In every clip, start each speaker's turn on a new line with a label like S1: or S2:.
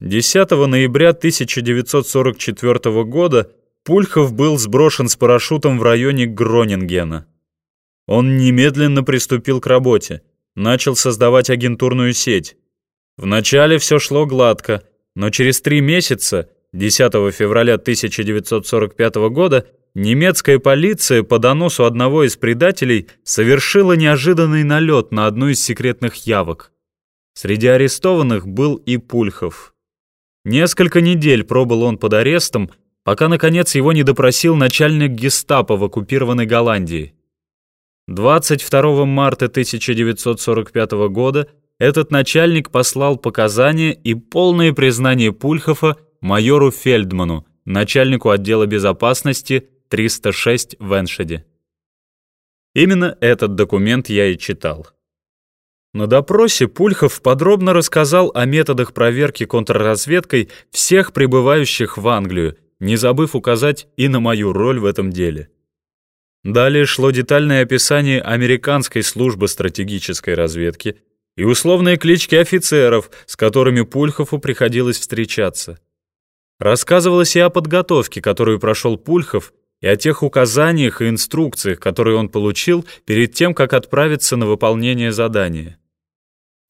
S1: 10 ноября 1944 года Пульхов был сброшен с парашютом в районе Гронингена. Он немедленно приступил к работе, начал создавать агентурную сеть. Вначале все шло гладко, но через три месяца, 10 февраля 1945 года, немецкая полиция по доносу одного из предателей совершила неожиданный налет на одну из секретных явок. Среди арестованных был и Пульхов. Несколько недель пробыл он под арестом, пока, наконец, его не допросил начальник гестапо в оккупированной Голландии. 22 марта 1945 года этот начальник послал показания и полное признание Пульхова майору Фельдману, начальнику отдела безопасности 306 в Эншеде. Именно этот документ я и читал. На допросе Пульхов подробно рассказал о методах проверки контрразведкой всех прибывающих в Англию, не забыв указать и на мою роль в этом деле. Далее шло детальное описание американской службы стратегической разведки и условные клички офицеров, с которыми Пульхову приходилось встречаться. Рассказывалось и о подготовке, которую прошел Пульхов, и о тех указаниях и инструкциях, которые он получил перед тем, как отправиться на выполнение задания.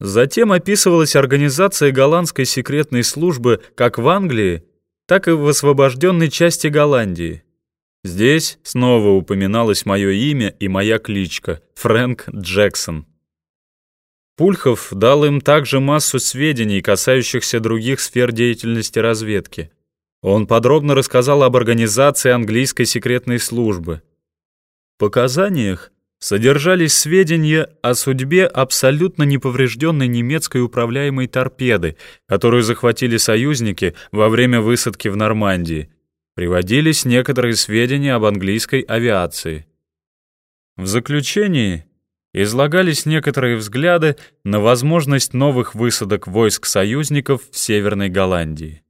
S1: Затем описывалась организация голландской секретной службы как в Англии, так и в освобожденной части Голландии. Здесь снова упоминалось мое имя и моя кличка — Фрэнк Джексон. Пульхов дал им также массу сведений, касающихся других сфер деятельности разведки. Он подробно рассказал об организации английской секретной службы. В показаниях содержались сведения о судьбе абсолютно неповрежденной немецкой управляемой торпеды, которую захватили союзники во время высадки в Нормандии. Приводились некоторые сведения об английской авиации. В заключении излагались некоторые взгляды на возможность новых высадок войск союзников в Северной Голландии.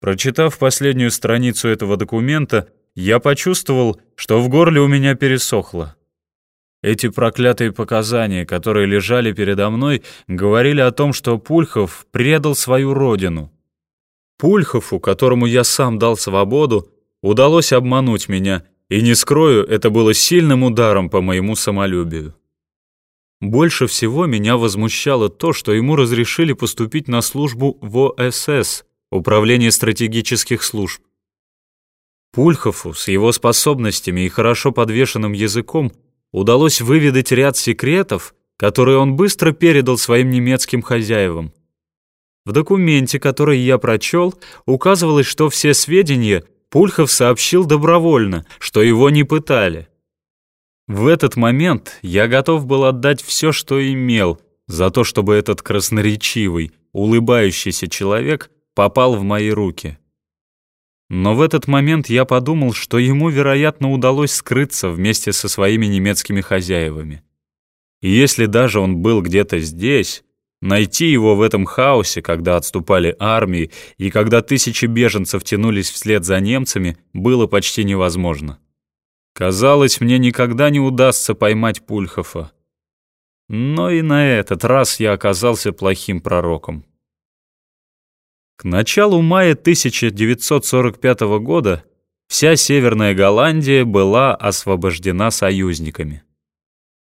S1: Прочитав последнюю страницу этого документа, я почувствовал, что в горле у меня пересохло. Эти проклятые показания, которые лежали передо мной, говорили о том, что Пульхов предал свою родину. Пульхову, которому я сам дал свободу, удалось обмануть меня, и, не скрою, это было сильным ударом по моему самолюбию. Больше всего меня возмущало то, что ему разрешили поступить на службу в ОСС, Управление стратегических служб. Пульхову с его способностями и хорошо подвешенным языком удалось выведать ряд секретов, которые он быстро передал своим немецким хозяевам. В документе, который я прочел, указывалось, что все сведения Пульхов сообщил добровольно, что его не пытали. В этот момент я готов был отдать все, что имел, за то, чтобы этот красноречивый, улыбающийся человек попал в мои руки. Но в этот момент я подумал, что ему, вероятно, удалось скрыться вместе со своими немецкими хозяевами. И если даже он был где-то здесь, найти его в этом хаосе, когда отступали армии и когда тысячи беженцев тянулись вслед за немцами, было почти невозможно. Казалось, мне никогда не удастся поймать Пульхофа. Но и на этот раз я оказался плохим пророком. К началу мая 1945 года вся Северная Голландия была освобождена союзниками.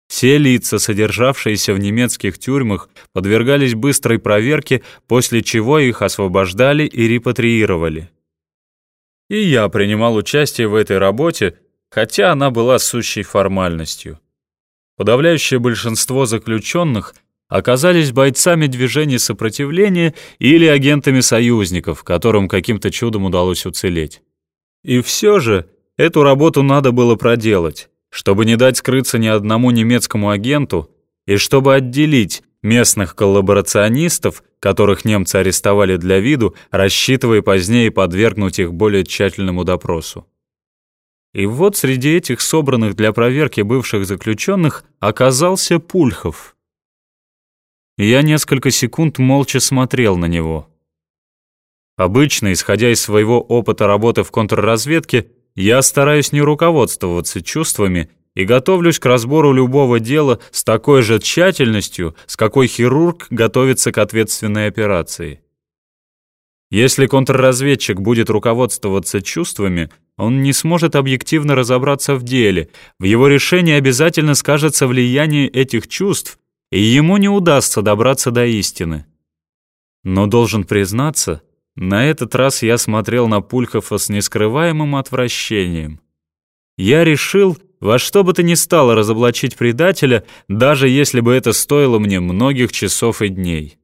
S1: Все лица, содержавшиеся в немецких тюрьмах, подвергались быстрой проверке, после чего их освобождали и репатриировали. И я принимал участие в этой работе, хотя она была сущей формальностью. Подавляющее большинство заключенных оказались бойцами движения сопротивления или агентами союзников, которым каким-то чудом удалось уцелеть. И все же эту работу надо было проделать, чтобы не дать скрыться ни одному немецкому агенту и чтобы отделить местных коллаборационистов, которых немцы арестовали для виду, рассчитывая позднее подвергнуть их более тщательному допросу. И вот среди этих собранных для проверки бывших заключенных оказался Пульхов – я несколько секунд молча смотрел на него. Обычно, исходя из своего опыта работы в контрразведке, я стараюсь не руководствоваться чувствами и готовлюсь к разбору любого дела с такой же тщательностью, с какой хирург готовится к ответственной операции. Если контрразведчик будет руководствоваться чувствами, он не сможет объективно разобраться в деле, в его решении обязательно скажется влияние этих чувств, и ему не удастся добраться до истины. Но должен признаться, на этот раз я смотрел на Пульхова с нескрываемым отвращением. Я решил во что бы то ни стало разоблачить предателя, даже если бы это стоило мне многих часов и дней.